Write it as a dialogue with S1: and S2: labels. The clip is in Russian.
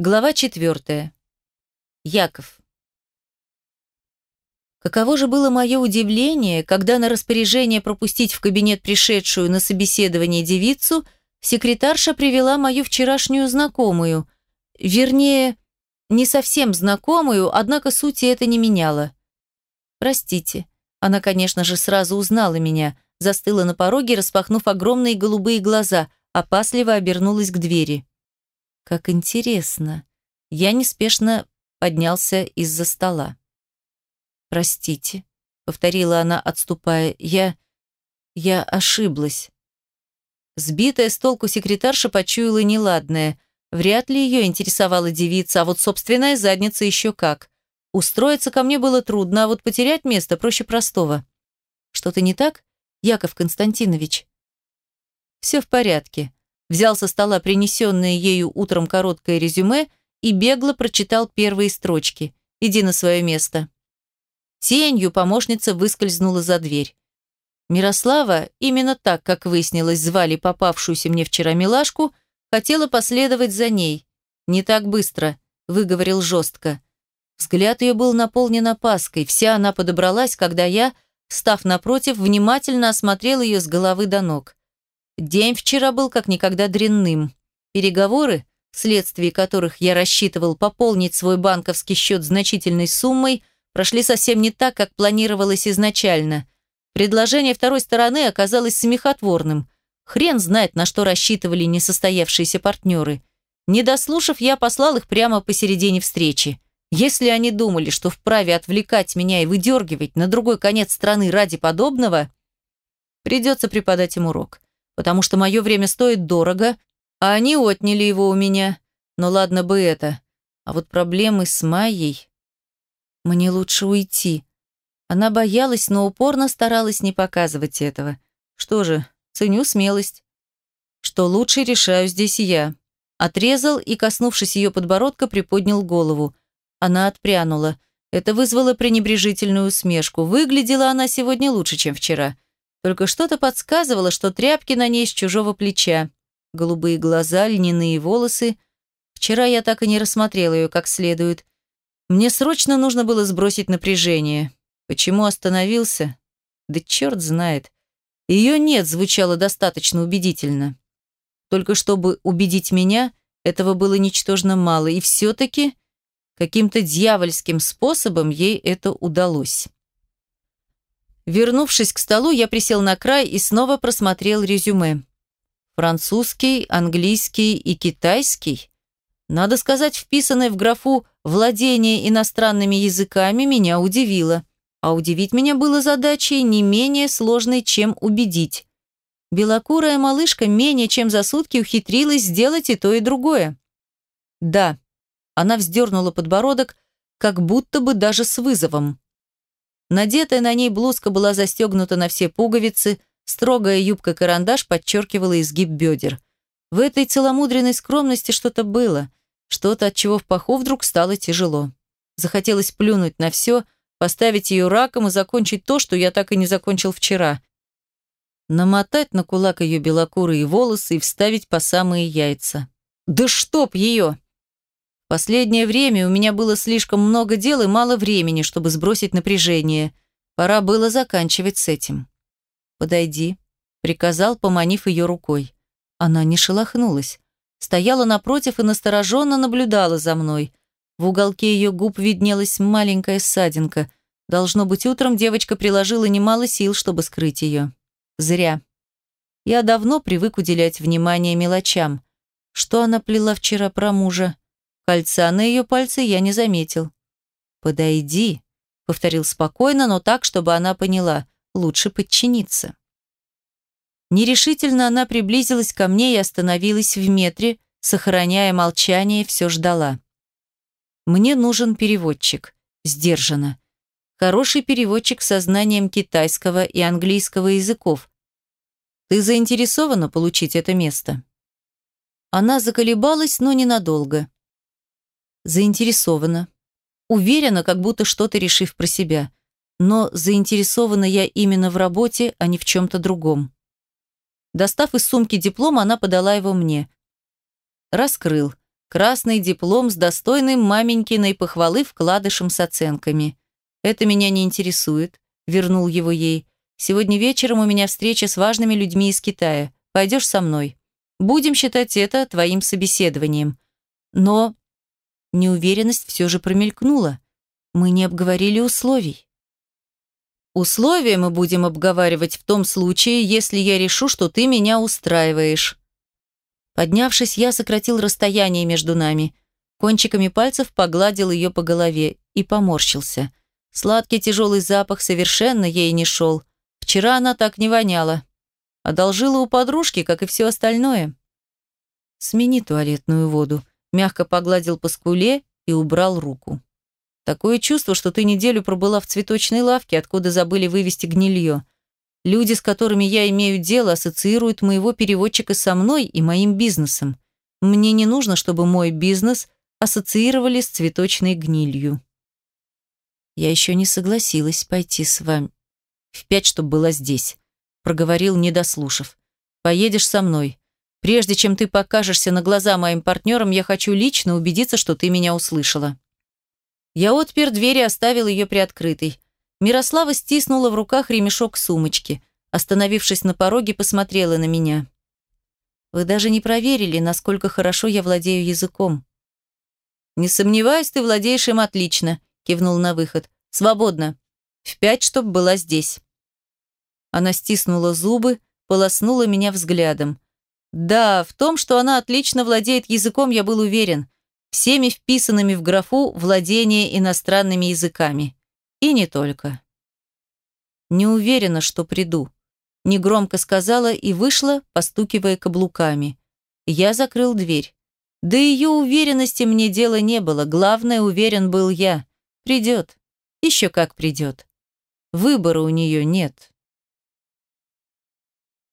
S1: Глава четвертая. Яков. Каково же было мое удивление, когда на распоряжение пропустить в кабинет пришедшую на собеседование девицу секретарша привела мою вчерашнюю знакомую, вернее, не совсем знакомую, однако сути это не меняло. «Простите». Она, конечно же, сразу узнала меня, застыла на пороге, распахнув огромные голубые глаза, опасливо обернулась к двери. Как интересно. Я неспешно поднялся из-за стола. «Простите», — повторила она, отступая, — «я... я ошиблась». Сбитая с толку секретарша почуяла неладное. Вряд ли ее интересовала девица, а вот собственная задница еще как. Устроиться ко мне было трудно, а вот потерять место проще простого. Что-то не так, Яков Константинович? Все в порядке. Взял со стола принесенное ею утром короткое резюме и бегло прочитал первые строчки. «Иди на свое место». Тенью помощница выскользнула за дверь. Мирослава, именно так, как выяснилось, звали попавшуюся мне вчера милашку, хотела последовать за ней. «Не так быстро», — выговорил жестко. Взгляд ее был наполнен опаской, вся она подобралась, когда я, став напротив, внимательно осмотрел ее с головы до ног. День вчера был как никогда дрянным. Переговоры, вследствие которых я рассчитывал пополнить свой банковский счет значительной суммой, прошли совсем не так, как планировалось изначально. Предложение второй стороны оказалось смехотворным. Хрен знает, на что рассчитывали несостоявшиеся партнеры. Не дослушав, я послал их прямо посередине встречи. Если они думали, что вправе отвлекать меня и выдергивать на другой конец страны ради подобного, придется преподать им урок. Потому что мое время стоит дорого, а они отняли его у меня. Но ладно бы это. А вот проблемы с Майей... Мне лучше уйти. Она боялась, но упорно старалась не показывать этого. Что же, ценю смелость. Что лучше решаю здесь я. Отрезал и, коснувшись ее подбородка, приподнял голову. Она отпрянула. Это вызвало пренебрежительную усмешку. Выглядела она сегодня лучше, чем вчера. Только что-то подсказывало, что тряпки на ней с чужого плеча. Голубые глаза, льняные волосы. Вчера я так и не рассмотрела ее как следует. Мне срочно нужно было сбросить напряжение. Почему остановился? Да черт знает. Ее «нет» звучало достаточно убедительно. Только чтобы убедить меня, этого было ничтожно мало. И все-таки Каким-то дьявольским способом ей это удалось. Вернувшись к столу, я присел на край и снова просмотрел резюме. Французский, английский и китайский. Надо сказать, вписанное в графу «владение иностранными языками» меня удивило. А удивить меня было задачей не менее сложной, чем убедить. Белокурая малышка менее чем за сутки ухитрилась сделать и то, и другое. Да, она вздернула подбородок, как будто бы даже с вызовом. Надетая на ней блузка была застегнута на все пуговицы, строгая юбка-карандаш подчеркивала изгиб бедер. В этой целомудренной скромности что-то было, что-то, от чего в паху вдруг стало тяжело. Захотелось плюнуть на все, поставить ее раком и закончить то, что я так и не закончил вчера. Намотать на кулак ее белокурые волосы и вставить по самые яйца. «Да чтоб ее!» Последнее время у меня было слишком много дел и мало времени, чтобы сбросить напряжение. Пора было заканчивать с этим. «Подойди», — приказал, поманив ее рукой. Она не шелохнулась. Стояла напротив и настороженно наблюдала за мной. В уголке ее губ виднелась маленькая ссадинка. Должно быть, утром девочка приложила немало сил, чтобы скрыть ее. Зря. Я давно привык уделять внимание мелочам. Что она плела вчера про мужа? Кольца на ее пальце я не заметил. «Подойди», — повторил спокойно, но так, чтобы она поняла, лучше подчиниться. Нерешительно она приблизилась ко мне и остановилась в метре, сохраняя молчание, все ждала. «Мне нужен переводчик», — сдержанно. «Хороший переводчик со знанием китайского и английского языков. Ты заинтересована получить это место?» Она заколебалась, но ненадолго. Заинтересована. Уверена, как будто что-то решив про себя. Но заинтересована я именно в работе, а не в чем-то другом. Достав из сумки диплом, она подала его мне. Раскрыл. Красный диплом с достойным маменькиной похвалы вкладышем с оценками. «Это меня не интересует», — вернул его ей. «Сегодня вечером у меня встреча с важными людьми из Китая. Пойдешь со мной? Будем считать это твоим собеседованием». Но неуверенность все же промелькнула. Мы не обговорили условий. Условия мы будем обговаривать в том случае, если я решу, что ты меня устраиваешь. Поднявшись, я сократил расстояние между нами. Кончиками пальцев погладил ее по голове и поморщился. Сладкий тяжелый запах совершенно ей не шел. Вчера она так не воняла. Одолжила у подружки, как и все остальное. «Смени туалетную воду», – мягко погладил по скуле и убрал руку. Такое чувство, что ты неделю пробыла в цветочной лавке, откуда забыли вывести гнилье. Люди, с которыми я имею дело, ассоциируют моего переводчика со мной и моим бизнесом. Мне не нужно, чтобы мой бизнес ассоциировали с цветочной гнилью. Я еще не согласилась пойти с вами. В пять, чтобы была здесь. Проговорил, не дослушав. Поедешь со мной. Прежде чем ты покажешься на глаза моим партнерам, я хочу лично убедиться, что ты меня услышала. Я отпер дверь и оставил ее приоткрытой. Мирослава стиснула в руках ремешок сумочки. Остановившись на пороге, посмотрела на меня. «Вы даже не проверили, насколько хорошо я владею языком». «Не сомневаюсь, ты владеешь им отлично», – кивнул на выход. «Свободно. В пять, чтоб была здесь». Она стиснула зубы, полоснула меня взглядом. Да, в том, что она отлично владеет языком, я был уверен всеми вписанными в графу владение иностранными языками. И не только. Не уверена, что приду. Негромко сказала и вышла, постукивая каблуками. Я закрыл дверь. Да ее уверенности мне дела не было. Главное, уверен был я. Придет. Еще как придет. Выбора у нее нет.